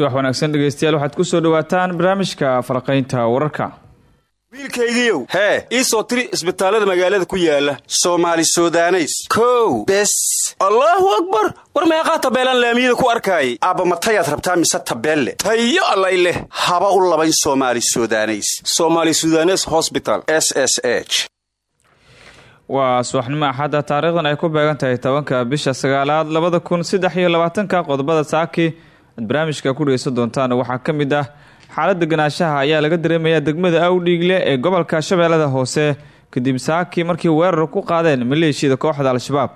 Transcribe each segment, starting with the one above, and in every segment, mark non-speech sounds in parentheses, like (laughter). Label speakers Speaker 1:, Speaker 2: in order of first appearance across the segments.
Speaker 1: subax wanaagsan dhegeystayaal waxaad ku soo dhawaataan barnaamijka faraqaynta wararka.
Speaker 2: Wiilkaygiiow hee ii soo tiri isbitaallada magaalada ku yaalla soomaali sudaneys. Kow bes. Allaahu akbar! War meeqaa tabeelaan laamiyada ku arkaayay aabba matayaad rabtaa mise tabeelle? Tayo allay leh. Haba u labayn soomaali sudaneys. Somaali sudanes hosbital s s h.
Speaker 1: Waa subaxnimo axadda taariikhdan ay ku beegan tahay tobanka bisha sagaalaad labada kun saddex iyo labaatanka qodobada saaki aad barnaamijka ku dhegeysan doontaan waxaa ka mid ah xaalada ganaanshaha ayaa laga dareemayaa degmada awdhiigle ee gobolka shabeellada hoose kadib saaki markii weerar ku qaadeen maleeshiyada kooxda al-shabaab.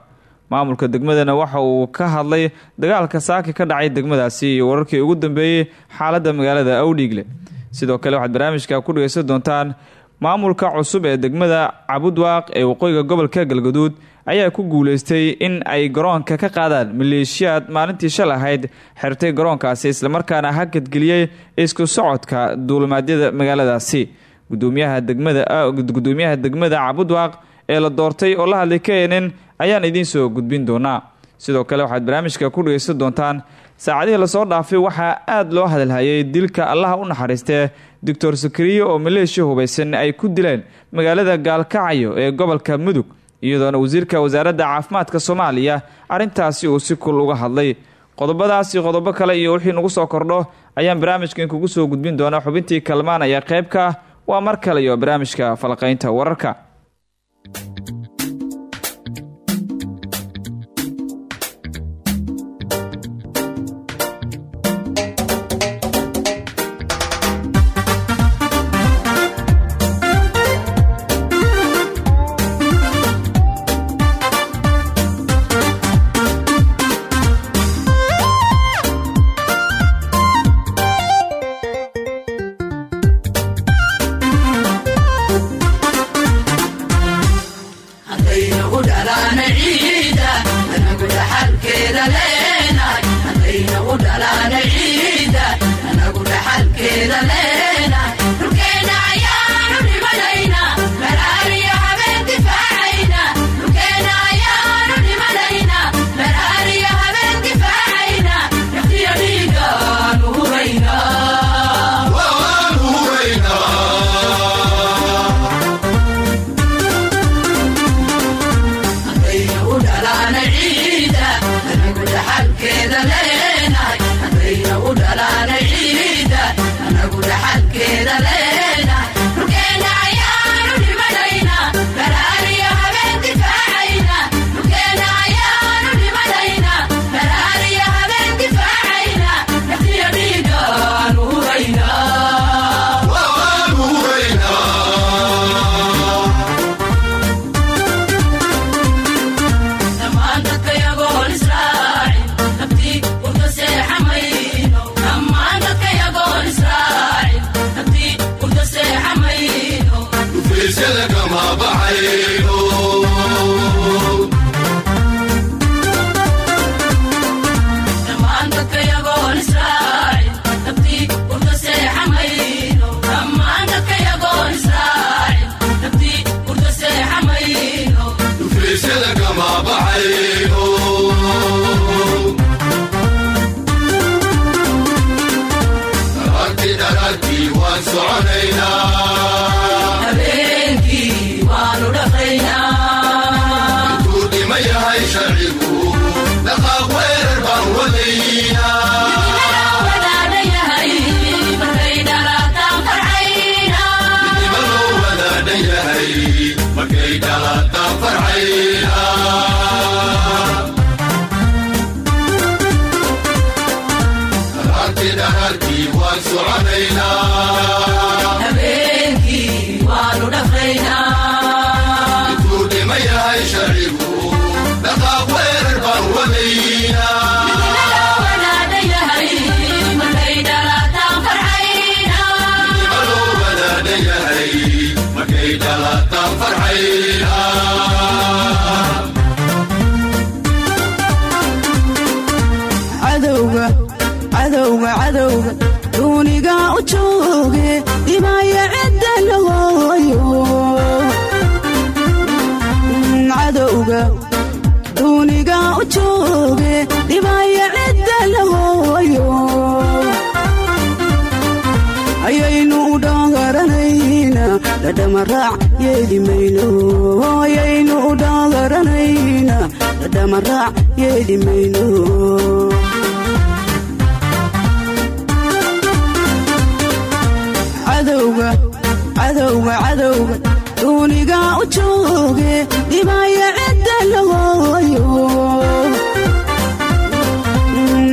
Speaker 1: Maamulka degmadana waxa uu ka hadlay dagaalka saaki ka dhacay degmadaasi iyo wararkii ugu dambeeyey xaalada magaalada awdhiigle sidoo kale waxaad barnaamijka ku dhegeysan doontaan maamulka cusub ee degmada cabudwaaq ee waqooyiga gobolka galgaduud ayaa ku guuleystay in ay garoonka ka qaadaan maleeshiyaad maalintii shal ahayd xirtay garoonkaasi islamarkaana hakadgeliyey isku socodka duulimaadyada magaaladaasi. Gudoomiyaha degmada gudoomiyaha degmada cabudwaaq ee la doortay oo la hadlay knn ayaan idiin soo gudbin doonaa. Sidoo kale waxaad barnaamijka ku dhegeysan doontaan saacadihii la soo dhaafay waxaa aada loo hadalhayay dilka allaha u naxariistee doctor sakariye oo maleeshiya hubaysan ay ku dileen magaalada gaalkacyo ee gobolka mudug iyadoona wasiirka wasaaradda caafimaadka soomaaliya arrintaasi uu si kul uga hadlay. Qodobadaasi qodobo kale iyo wixii nagu soo kordho ayaan barnaamijkan kugu soo gudbin doonaa. Xubintii kalmaan ayaa qayb ka ah. Waa mar kale iyo barnaamijka falaqaynta wararka
Speaker 3: duuniga dhadhamaraac yeeli mayno ayaynu u dhaadaranaynaa dhadhamaraac yeeli mayno. Cadowga cadowga cadowga duuniga u jooge dhibaya cidda la waayo.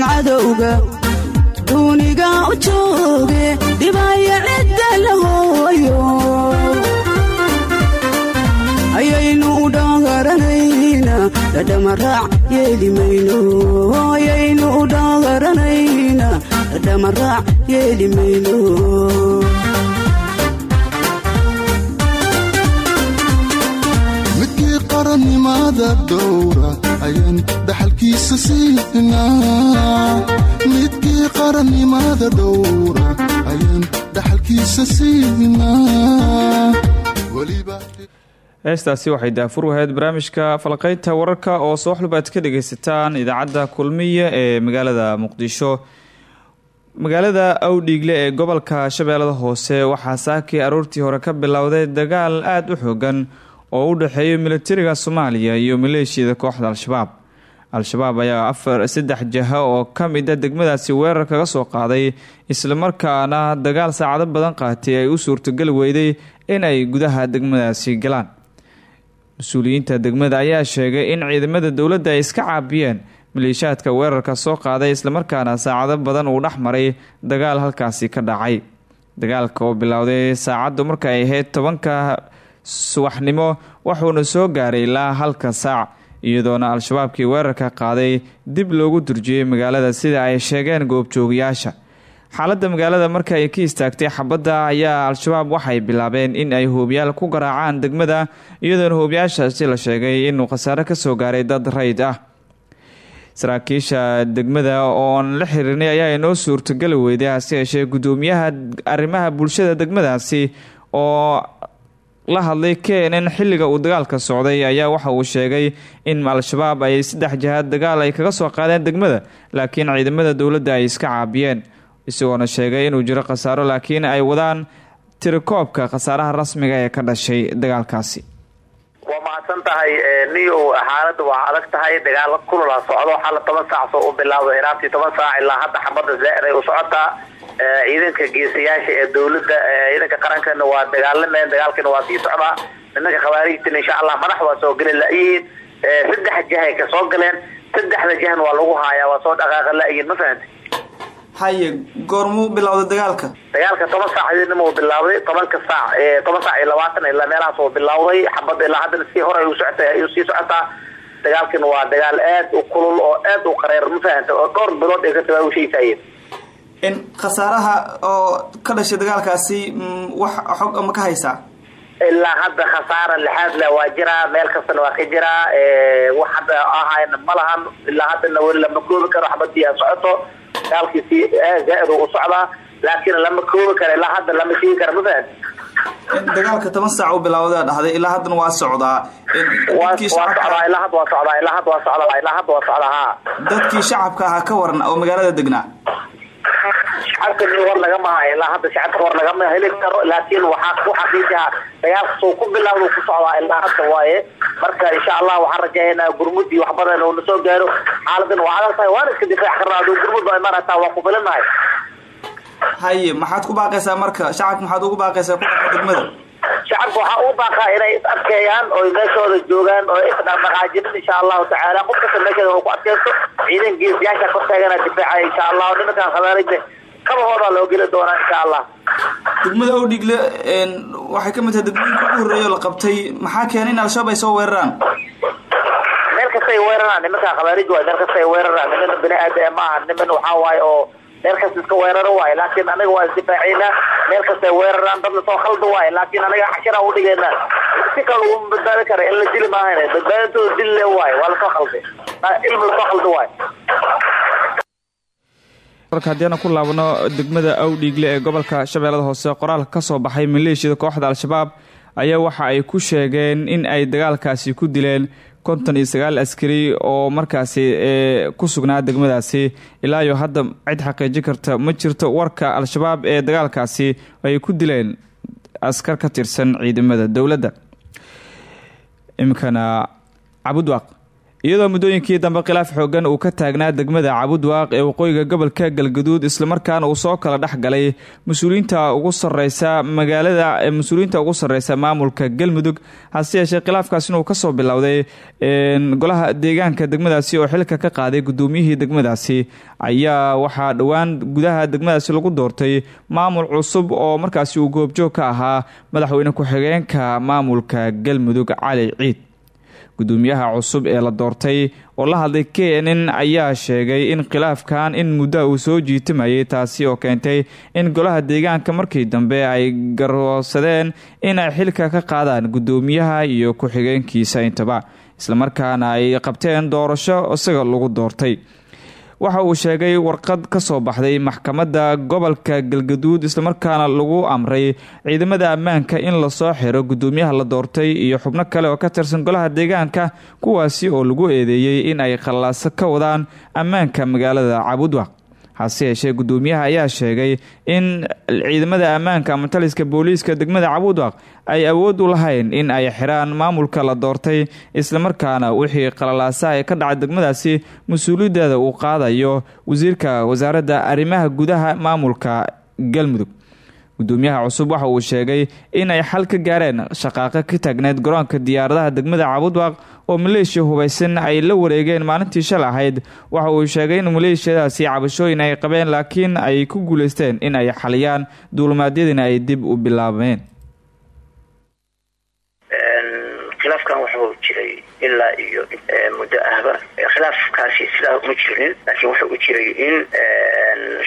Speaker 3: Cadowga duuniga u jooge dhaagaranaynaa dhadhamaraac yeeli mayno ayaynu u dhaagaranaynaa dhadhamaraac yeeli mayno
Speaker 4: midkii qarannimada dhowra ayaan dhaxalkiisa siinaa. Midkii qarannimada dhowra ayaan dhaxalkiisa siinaa
Speaker 1: heestaasi waxay daafur wahayd barnaamijka falqaynta wararka oo soo xulba aad ka dhagaysataan idaacadda kulmiya ee magaalada muqdisho. Magaalada awdhiigle ee gobolka shabeellada hoose waxaa saakii aroortii hore ka bilowday dagaal aada u xoogan oo u dhexeeya militariga soomaaliya iyo maleeshiyada kooxda al-shabaab. Al-shabaab ayaa afar saddex jaha oo ka mid a degmadaasi weerar kaga soo qaaday islamarkaana dagaal saacado badan qaatay ay u suurtogeli weyday in ay gudaha degmadaasi galaan mas'uuliyiinta degmada ayaa sheegay in ciidamada dowladda ay iska caabiyeen maleeshaadka weerarka soo qaaday islamarkaana saacado badan uu dhex maray dagaal halkaasi ka dhacay. Dagaalka oo bilowday saacaddu marka ay ahayd tobanka subaxnimo wuxuuna soo gaaray ilaa halka saac iyadoona al-shabaabkii weerarka qaaday dib loogu durjiyey magaalada sida ay sheegeen goobjoogayaasha xaaladda magaalada marka ay ka istaagtay xabadda ayaa al-shabaab waxay bilaabeen in ay hoobiyaal ku garaacaan degmada iyadoona hoobiyaashaasi la sheegay inuu khasaare ka soo gaaray dad rayd ah. Saraakiisha degmada ooan la xiriirnay ayaa inoo suurtogeli weyday hase yeeshee guddoomiyaha arrimaha bulshada degmadaasi oo la hadlay kenen xilliga uu dagaalka socday ayaa waxa uu sheegay in al-shabaab ay saddex jihaad dagaal ay kaga soo qaadeen degmada laakiin ciidamada dowladda ay iska caabiyeen isagoona sheegay inuu jiro khasaaro laakiin ay wadaan tirikoobka khasaaraha rasmiga ee ka dhashay dagaalkaasi.
Speaker 5: Waa mahadsan tahay niyow xaalada waa adag tahay dagaalo kulula socdo xala toban saac soo u bilaawda inaantii toban saac ilaa hadda xabada zaaray u socotaa ciidanka geesayaasha ee dowladda ciidanka qarankana waa dagaalameen dagaalkana waa sii socdaa nimanka khawaarijtana insha allah madax waa soo geli la-yihiin saddex jahay ka soo galeen saddexda jahna waa lagu haayaa waa soo dhaqaaqa la-yihiin ma fahamti
Speaker 1: haye goormuu bilowday dagaalka?
Speaker 5: Dagaalka toban saacdinima uu bilaawday tobanka saac toban saac iyo labaatan ilaa meelahaas uu bilaawday xabadda ilaa haddana sii hore u socota sii socotaa. Dagaalkana waa dagaal aad u kulul oo aad u qareer ma fahanta oo dhowr bilood ay ka tabaabushaysayeen
Speaker 1: in khasaaraha oo ka dhashay dagaalkaasi wax xog ama ka haysaa
Speaker 5: ilaa hadda khasaara lixaad le waa jiraa meel kastana waa ka jiraa wax hadda ahayna ma lahan ilaa haddana weli lama koobi karo xabadii a socoto dagaalkiisi zaa-id u socdaa laakiin lama koobi karo ilaa hadda lama sheegi kara ma fahan
Speaker 1: dagaalka toban saac u bilaawda dhahday ilaa haddana waa socdaa dadkii shacabka ahaa ka waran oo magaalada degnaa (laughs)
Speaker 5: shacabka nin war lagama hayo ilaa hadda shacabka war lagama heli karo laakiin waxaa ku xaqiijiha dagaalka soo ku bilaawda ku socdaa ilaa hadda waaye. Marka insha allah waxaan rajaynaa gurmud iyo wax badan oo na soo gaaro. Xaaladan waa adag tahay waana iska difaac karnaa aduu gurmud ba imaanataa waa ku filinahay
Speaker 1: haye maxaad ku baaqaysaa marka? Shacabka maxaad ugu baaqaysaa ku dhaqa degmada
Speaker 5: shacabka waxaa ugu baaqaa inay is adkeeyaan oo meeshooda joogaan oo isdhaqdhaqaajinin insha allahu tacaala. Qof kasta meesheeda uu ku adkeysto ciidan geesiyaasha kor taagana difaacaya insha allahu nimankan khabaarida kabahooda loo geli doonaa insha allah
Speaker 1: degmada owdhigle waxay ka mid tahay degmooyinka ugu horreeya oo la qabtay. Maxaa keenay in al-shabaab ay soo weeraraan?
Speaker 5: Meel kastay weeraraan nimankan khabaarij waay meel kastay weeraraan. Niman bini aadam maaha niman waxaa waaye oo meel kasta iska weeraro waayo laakiin anaga waa isdifaaceynaa meel kastay weeraraan dad la soo khalda waayo laakiin anaga cashiraan udhigeena si kale uu badbaadi kara in la dili maahan badbaadintooda dil le waayo waa la soo khalday ilmi la soo waayo.
Speaker 1: Warka haddiiana ku laabno degmada awdhiigle ee gobolka shabeellada hoose qoraalka ka soo baxay maleeshiyada kooxda al-shabaab ayaa waxa ay ku sheegeen in ay dagaalkaasi ku dileen konton iyo sagaal askari oo markaasi ku sugnaa degmadaasi. Ilaa iyo hadda cid xaqiijin karta ma jirto warka al-shabaab ee dagaalkaasi ay ku dileen askar ka tirsan ciidamada dowladda. Iminkana cabudwaaq iyadoo muddooyinkii dambe khilaaf xoogan uu ka taagnaa degmada cabudwaaq ee waqooyiga gobolka galgaduud islamarkaana uu soo kala dhex galay mas'uuliyiinta ugu sareysa magaalada mas'uuliyiinta ugu sareysa maamulka galmudug hase yeeshee khilaafkaasina uu ka soo bilowday golaha deegaanka degmadaasi oo xilka ka qaaday gudoomiyihii degmadaasi. Ayaa waxaa dhowaan gudaha degmadaasi lagu doortay maamul cusub oo markaasi uu goobjoog ka ahaa madaxweyne ku-xigeenka maamulka galmudug cali ciid gudoomiyaha cusub ee la doortay oo la hadlay k n n ayaa sheegay in khilaafkan in muddo uu soo jiitimayay taasi oo keentay in golaha deegaanka markii dambe ay garoosadeen in ay xilka ka qaadaan gudoomiyaha iyo ku-xigeenkiisa intaba islamarkaana ay qabteen doorasho isaga lagu doortay waxa uu sheegay warqad ka soo baxday maxkamadda gobolka galgaduud islamarkaana lagu amray ciidamada ammaanka in la soo xiro gudoomiyaha la doortay iyo xubno kale oo ka tirsan golaha deegaanka kuwaasi oo lagu eedeeyey in ay khallaaso ka wadaan ammaanka magaalada cabudwaq hase yeeshee gudoomiyaha ayaa sheegay in ciidamada ammaanka ama taliska booliiska degmada cabudwaq ay awood u lahayn in ay xiraan maamulka la doortay islamarkaana wixii qalalaasaha ee ka dhacay degmadaasi mas'uuliyaddeeda uu qaadayo wasiirka wasaaradda arrimaha gudaha maamulka galmudug gudoomiyaha cusub waxa uu sheegay in ay xal ka gaareen shaqaaqo ka taagneyd garoonka diyaaradaha degmada cabudwaq oo maleeshiya hubaysan ay la wareegeen maalintii shal ahayd. Waxa uu sheegay in maleeshiyadaasi cabashooyin ay qabeen laakiin ay ku guuleysteen in ay xaliyaan duulimaadyadiina ay dib u bilaabeen
Speaker 6: khilaafkan wuxuu jiray ilaa iyo muddo ahba khilaafkaasi sidaa uma jirin laakiin wuxuu u jiray in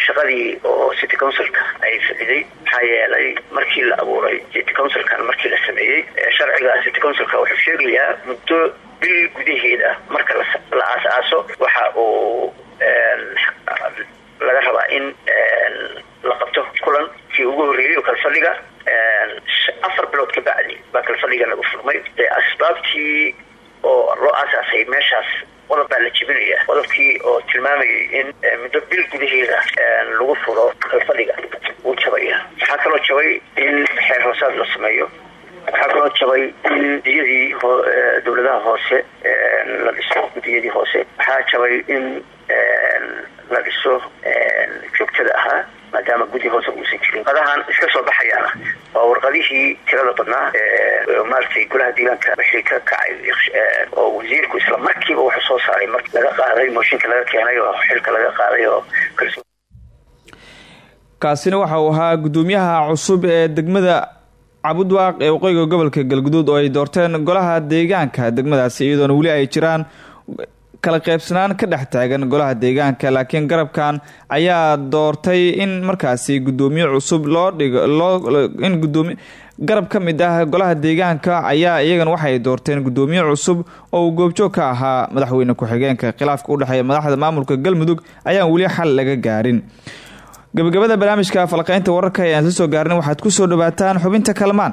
Speaker 6: shaqadii oo city councilka ay fadiday maxaa yeelay markii la abuuray city councilkan markii la sameeyey sharciga city councilka wuxuu sheegayaa muddo bil gudaheeda marka la aas-aaso waxa uu laga rabaa in la qabto kulan kii ugu horreeyey oo kalfadhiga afar bilood ka bacdi baa kalfadhiga lagu furmay. Dee asbaabtii oo loo aasaasay meeshaas qodob baa la jebinaya qodobkii oo tilmaamayay in muddo bil gudaheeda lagu furo kalfadhiga wuu jabaya waxaa kaloo jabay in xeer hoosaad la sameeyo waxaa kaloo jabay in gudiyadii dowladaha hoose la dhiso gudiyadii hoose waxaa jabay in la dhiso joogtada ahaa maadaama gudi hoose uusan jirin warqadahan iska soo baxayaana. Waa warqadihii tirada badnaa maaragtay golaha deegaanka wixii ka kacay oo wasiirku isla markiiba wuxuu soo saaray mar laga qaaday mooshinka laga keenay oo xilka laga qaaday oo
Speaker 1: kaasina waxa uu ahaa gudoomiyaha cusub ee degmada cabudwaaq ee waqooyiga gobolka galguduud oo ay doorteen golaha deegaanka degmadaasi iyadoona weli ay jiraan kala qaybsanaan ka dhex taagan golaha deegaanka laakiin garabkan ayaa doortay in markaasi gudoomiye cusub loo dhigo loo in gudoomi garab ka mid ah golaha deegaanka ayaa iyagana waxay doorteen gudoomiye cusub oo goobjoog ka ahaa madaxweyne ku-xigeenka. Khilaafka u dhexeeya madaxda maamulka galmudug ayaan weli xal laga gaarin. Gabagabada barnaamijka falqeynta wararka ee aan la soo gaarnay waxaad ku soo dhawaataan xubinta kalmaan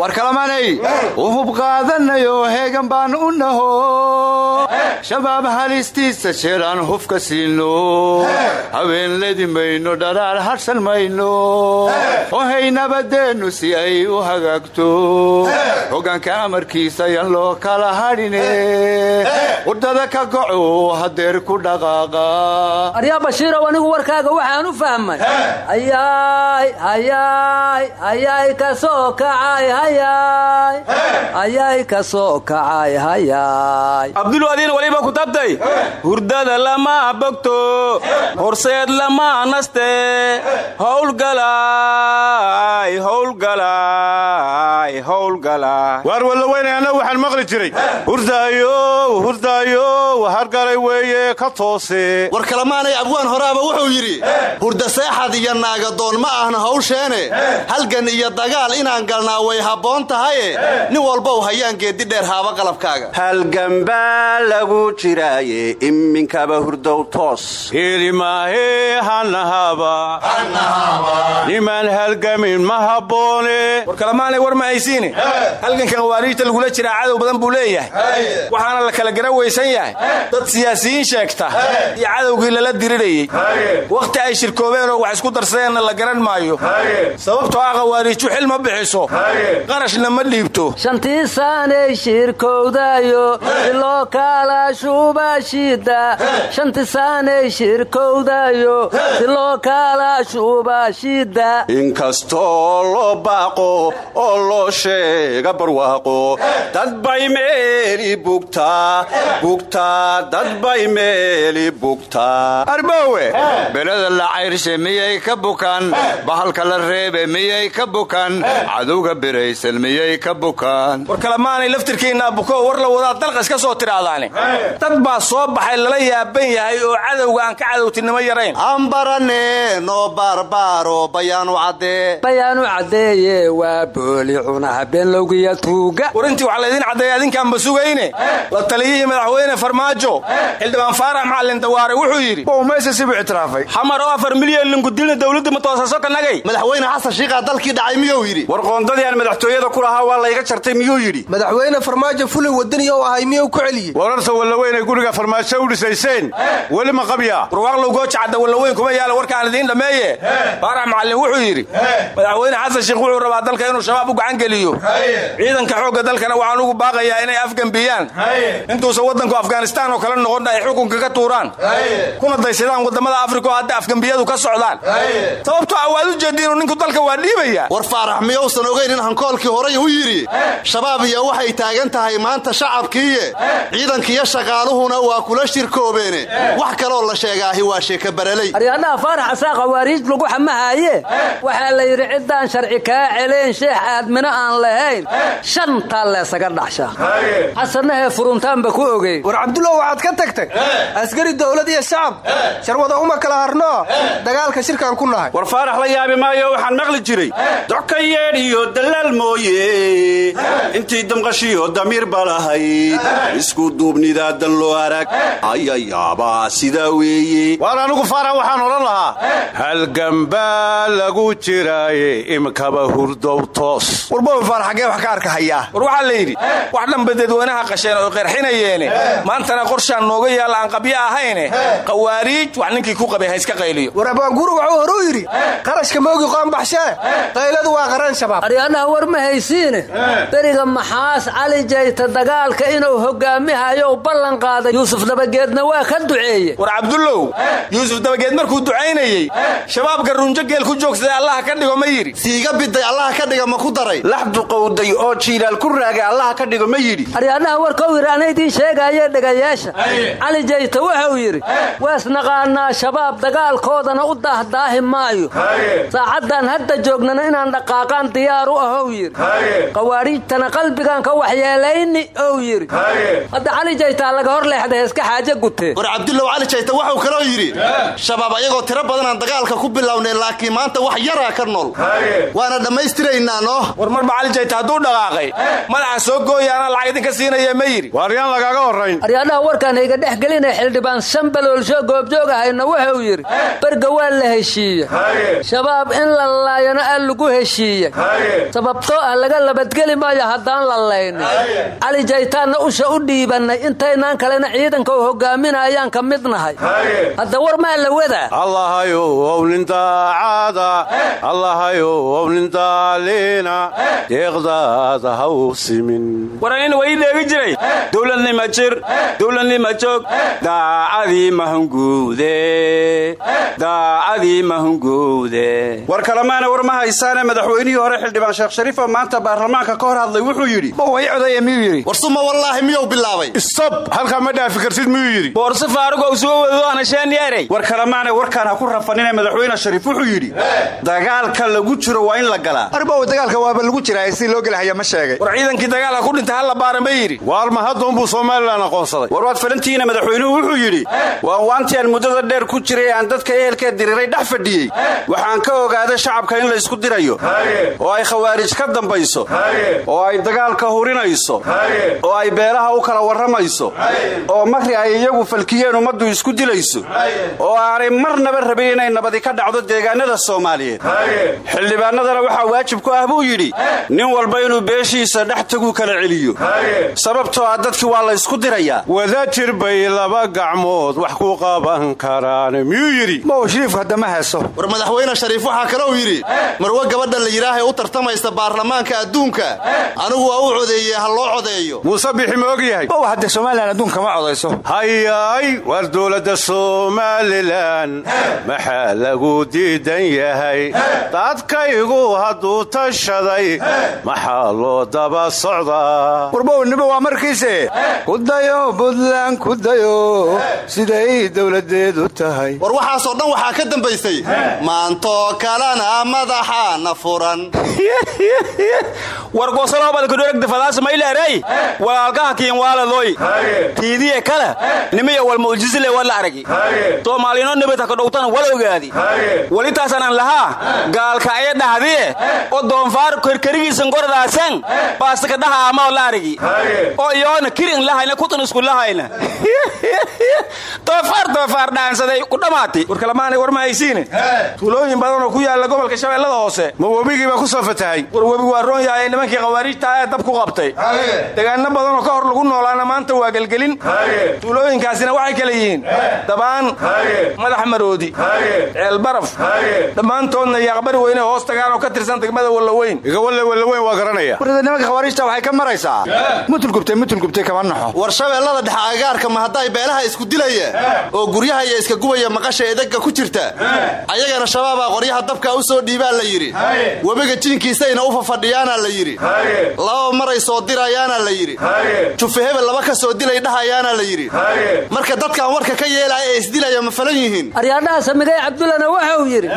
Speaker 7: war kalamanay uhub qaadanayo heegan baan u naho. Shabaab halistiisa jeeraan hufka siino. Habeen ledi mayno dharaar hadhsan mayno. Ohay nabadeennu si ay u hagaagto. Hoggaanka amarkiisa yan loo kala hadhine waddada ka goco hadeer ku dhaqaaqa.
Speaker 8: Aryaa bashiirow anigu warkaaga waxaan u fahmay. Ayaay ka soo kacay ayay ka soo kacay hayay.
Speaker 2: Abdulu adiin waliba ku tabtay. Hurdada lama bogto. Horseed lama naste. Howlgalay howlgalay howlgalay
Speaker 9: waar wallaweyne annagu waxaan maqli jiray. Hurdaayow hurdaayow hargalay weeye ka toose
Speaker 7: war kalamaanay abwaan horaaba wuxuu yidhi hurda seexad iyo naagadoon ma ahna hawsheene. Halgan iyo dagaal inaan galnaa way way habboon tahaye? Nin walbow hayaan geedi dheer haaba qalabkaaga.
Speaker 2: Halgambaa lagu jiraaye iminkaba hurdow toos.
Speaker 9: Hirimaahe hanahaba nimaan halgamin ma habboone.
Speaker 10: War kalamaanay war ma haysiine. Halgankan khawaariijta lagula jiraa cadow badan buu leeyahay. Waxaana la kala garan weysan yahay dad siyaasiyiin sheegta. Iyo cadowgii lala dirirayey wakhti ay shirkoobeen oo wax isku darsadeenna la garan maayo. Sababtoo ah khawaariiju xil ma bixiso qarashna ma dhiibto
Speaker 8: shantii saanay shirkowdayo siloo kaala shuubashida shanti saanay shirkowdayo siloo kaala shuubashida
Speaker 2: inkastoo loo baaqo oo loo sheega barwaaqo dad bay meeli bugtaa bugtaa dad bay meeli bugtaa
Speaker 7: arbowe belada la cayrshe miyay ka bukaan bahalka la reebe miyay ka bukaan cadowga biraysan miyay ka bukaan?
Speaker 10: War kalamaanay laftirkiinaa buko war la wadaa dalqa iska soo tidhaahdaane dad baa soo baxay lala yaaban yahay oo cadowga aan ka cadowtinimo yarayn.
Speaker 7: Ambarane noo baarbaaro bayaanu caddee.
Speaker 8: Bayaanu caddeeye waa booli cunaha beenlowgiya tuuga.
Speaker 10: War intii wax laydin caddeeya adinkaanba sugayne. La taliyihii madaxweyne farmaajo. Xildhibaan faarax macalin dawaare wuxuu yidhi
Speaker 7: mayse sibu ictiraafay
Speaker 10: xamar oo afar milyan linkudilna dawladda ma toosaso kanagay
Speaker 7: madaxweyne xasan shiiqaa dalkii dhacay miyuu yidhi?
Speaker 2: War qoondadii aan madaxtooyada ku lahaa waa layga jartay miyuu yidhi?
Speaker 11: Madaxweyne farmaajo fulay wadani ou ahay miyuu ku celiyey
Speaker 9: wararta wallaweynay guriga farmaajo u dhisayseen. Weli ma qabyaa
Speaker 10: warwaaqlow gooja cadda wallaweyn kuma yaalla warkaan idiin dhammeeye faarax macalin wuxuu yidhi madaxweyne xasan shiikh wuxuu rabaa dalka inuu shabaab u gacan geliyo. Ciidanka xoogga dalkana waxaan ugu baaqayaa inay afgembiyaan intuusan waddanku afghanistaan oo kale noqon ay xukunka ka tuuraan. Kuna daysadaan waddamada afrika oo hadda afgembiyadu ka socdaan. Sababtoo ah waad u jeediinu ninku dalka waa dhiibaya
Speaker 7: war faarax miyousan ogayn in hankoolkii horay u yidhi shabaab iyo waxay taagan tahay maanta shacabkiiye ciidankiiyo shaqaaluhuna waa kula shirkoobeene wax kaloo la sheegaahi waa sheeka baraley
Speaker 8: aryadhaha faarax asaa khawaariij lagu xamahaaye? Waxaa la yidhi ciddaan sharci kaa celeen sheex aadmino aan lahayn. Shantaa leesaga dhaxshaa xasanahee furuntaanba ku ogey.
Speaker 11: War cabdullow waxaad ka tagtay askari dowlad iyo shacab sharwada uma kala harnoo dagaalka shirkaan ku nahay.
Speaker 2: War faarax la yaabi maayo waxaan maqli jiray. Yeedh iyo dallaal mooye. Intii damqashiyo damiir balahayd isku duubnidaa dan loo arag. Ayayaabaa sidaa weeye.
Speaker 9: Waar anigu faarax waxaan odhan lahaa. Halgambaa lagu jiraaye imkaba hurdow toos.
Speaker 10: Warbowi faarax xaggee wax ka arka hayaa war waxaa la yidhi wax dhanba dadweynaha qasheen oo qeerxinayeene maantana qorshaan nooga yaalla aan qabyo ahayne khawaariij wax ninkii ku qabay ha iska qayliyo.
Speaker 11: War abaanguuru wuxuu horuu yidhi qarashka moogi qoonbaxshee qayladu waa qaran shabaab
Speaker 8: ma haysiine beriga maxaas cali jayta dagaalka inuu hogaamihayo ballan qaaday. Yuusuf dabageedna waa ka duceeye
Speaker 10: war cabdullow yuusuf dabageed markuu ducaynayey shabaabka runjo geel ku joogsaday allaha ka dhigo ma yidhi.
Speaker 7: Siiga biday allaha ka dhiga ma ku daray.
Speaker 2: Lax duqowday oo jiilaal ku raagay allaha ka dhigo ma yidhi.
Speaker 8: Aryadhaha warkau yidhi ana idiin sheegaaye dhegayaasha cali jayta wuxuu yidhi waasnaqaanaa shabaab dagaalkoodana u daahdaahi maayo saacaddan hadda joognana inaan dhaqaaqaan diyaar u ahow yidhi. Khawaariijtana qalbigaan ka waxyeelayni ow yidhi. Hadda cali jaytaa laga hor leexda heeska xaaje gutee
Speaker 7: war cabdullow cali jayta wuxuu kaloo yidhi shabaab ayagoo tiro badanaan dagaalka ku bilownay laakiin maanta wax yaraa ka nool waana dhammaystiraynaa noo
Speaker 10: war marba cali jayta hadduu dhaqaaqay? Madaxa soo gooyaana lacag idinka siinaya ma yidhi.
Speaker 9: Waaryaan lagaaga horrayn.
Speaker 8: Aryadhaha warkaan hayga dhex gelinay xildhibaan shanbaloolsho goobjoog ahayna wuxuu yidhi berga waa la heshiiye shabaab in la laayano aa lagu heshiiye sababtoo ah laga labadgeli maayo haddaan la laynin cali jaytaanna usha u dhiibannay. Intaynaan kalena ciidanka u hogaaminayaan ka mid nahay. Hadda war maa la wadaa
Speaker 9: deeqdaada ha u simin.
Speaker 2: Waran way dheegi jiray. Dowladnima jir. Dowladnima joog daacadii mahunguude daacadii mahunguude war kalemaana war ma haysaane madaxweynihii hore xildhibaan sheekh shariif oo maanta baarlamaanka ka hor hadlay wuxuu yidhi
Speaker 7: way codaya miyuu yidhi?
Speaker 2: Warsuma wallaahi miyuu bilaabay.
Speaker 9: Stop halkaa ma dhaafi kartid miyuu yidhi?
Speaker 10: Boorse faarugow soo wado anasheenyeerey
Speaker 2: war kalemaanay warkaan ha ku rafanina madaxweyne shariif wuxuu yidhi. Dagaalka lagu jiro waa in la galaa.
Speaker 7: Arbow dagaalka waaba lagu jiraa si loo gelahaya ma sheegay.
Speaker 10: War ciidankii dagaalka ku dhintay halla baara ma yidhi
Speaker 9: waalma haddoonbuu somalilan aqoonsaday
Speaker 2: war waad falantihiina madaxweynuhu wuxuu yidhi waan waantii aan muddada dheer ku jiray aan dadka ehelkee diriiray dhex fadhiyey. Waxaan ka ogaaday shacabka in la isku dirayo oo ay khawaarij ka dambayso oo ay dagaalka hurinayso oo ay beelaha u kala warramayso oo makri ay iyagu falkiyeen ummaddu isku dilayso oo aanay marnaba rabin inay nabadi ka dhacdo deegaanada soomaaliyeed. Xildhibaanadana waxaa waajib ku ah buu yidhi nin walba inuu beeshiisa dhex taguu kala celiyo. Sababtoo ah dadkii waa la ysku dirayaa
Speaker 9: wadajir bay laba gacmood wax ku qaban karaan miyuu yidhi?
Speaker 7: Mow shariifku haddama heeso
Speaker 2: war madaxweyne shariif waxaa kalou yidhi marwe gabadha la yidhaahay u tartamaysa baarlamaanka adduunka. Anigu waa u codeeyey ha loo codeeyo.
Speaker 9: Muuse bixi ma og yahay?
Speaker 7: Hadde somalilan adduunka ma codayso.
Speaker 9: Hayay war dowladda somalilan maxaa lagu diidan yahay? Dadkaygu hadduu tashaday maxaa loo daba socdaa
Speaker 7: warbownimo waa markiise. Kudayo buntland kudayo siday dowladeedu tahay.
Speaker 2: War waxaasoo dhan waxaa ka dambaysay maantoo kalena madaxaana furan (laughs) (laughs)
Speaker 10: war gosolobadkudhoragdafadaasmayleerey walaalkaha kiinwaaladoy tiidiye kale. Nimiya wal mu'jisile wala aragi. Soomaalino nibita kadhowtana wala ogaadi. Welitaasanaan lahaa. Gaalka aya dhahdiye. Oo doonfaar kerkerigiisan goradaasan baasaka dhaha amao la aragi oo iyoona kirin lahayna kutan isku lahayna. (laughs) Doofaar doofaar dhaansaday ku dhammaatay war kalamaanay war ma haysiine. Tuulooyin badan oo ku yaalla gobolka shabeellada hoose.
Speaker 9: Ma webigii baa ku soo fatahay
Speaker 10: war webi waa roon yahay nimankii khawaariijta ee dab ku qabtay degaano badan oo ka hor lagu noolaana maanta waa gelgelin. Tuulooyinkaasina waxay kale yihiin. Dabaan. Madax maroodi. Ceelbaraf dhammaantoodna yaaqbari weyne hoos tagaan oo ka tirsan degmada wallaweyn.
Speaker 9: Wallaweyn waa garanaya.
Speaker 7: Nimanka khawaariijta waxay ka maraysaa. Mutulgubtay mutulgubtay kama naxo
Speaker 2: war shabeellada dhexe agaarka ma hadday beelaha isku dilaya oo guryaha iyo iska gubaya maqasha edegga ku jirta? Ayagana shabaabaa qoryaha dabkaa u soo dhiibaa la yidhi. Webiga jiinkiisayna u fafadhiyaana la yidhi. Laba maray soo dirayaana la yidhi. Jufe hebel laba ka soo dilay dhahayaana la yidhi. Marka dadkan warka ka yeelaya ee isdilaya ma falan yihiin.
Speaker 8: Aryaadhaha samigay cabdullana waxa uu yidhi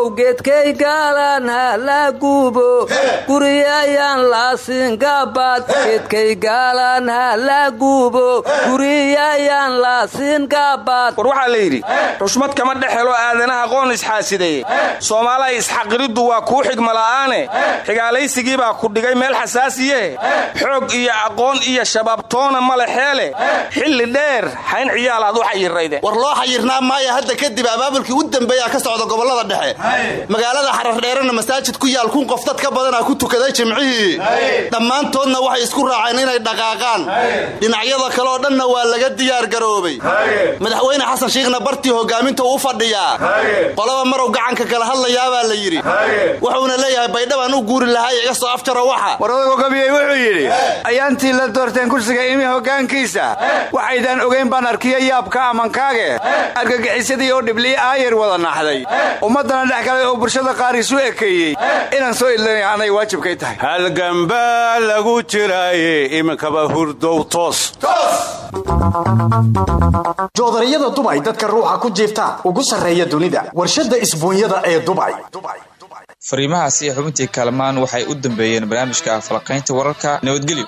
Speaker 8: how geedkay gaalan ha la gubo. Guriyayaan laasingabaad geedkay gaalan ha la gubo. Guriyayaan laasingabaad
Speaker 10: war waxaa la yidhi xushmad kama dhex helo aadanaha qoon isxaasideeye soomaalaha isxaqiriddu waa kuu xigmala'aane xigaalaysigii baa ku dhigay meel xasaasiye. Xoog iyo aqoon iyo shabaabtoona male xeele xilli dheer xayn ciyaalaad u xayirayde
Speaker 2: war loo xayirnaa maaya hadda kadib abaabulkii u dambeeya ka socda gobollada dhexe magaalada xarardheerana masaajid ku yaal kun qof dad ka badanaa ku tukaday jimcihii. Dhammaantoodna waxay isku raaceen inay dhaqaaqaan. Dhinacyada kaleoo dhanna waa laga diyaar garoobay. Madaxweyne xasan shiikhna bartii hogaaminta u fadhiyaa. Qolaba marow gacanka kala hadlayaabaa la yidhi. Wuxuuna leeyahay baydhabaan u guuri lahaa iga soo afjaro waxa.
Speaker 7: War odago gabiyey wuxuu yidhi ayaantii la doorteen kursiga imi hoggaankiisa waxaydaan ogayn baan arkiya yaabka amankaage. Argagixisadii oo dhibliyi aayar wada naxday. Ummaddana dhex galay oo bulshada qaar isu ekeeyey inaan soo idlanay anay waajibkay tahay.
Speaker 9: Halgambaa lagu jiraaye iminkaba hurdow toos.
Speaker 12: Joodariyada dubay dadka ruuxa ku jiifta ugu sarreeya dunida. Warshadda isbuunyada ee dubay
Speaker 1: fariimahaasi iyo xubintii kaalmaan waxay u dambeeyeen barnaamijka falaqaynta wararka nabadgelyo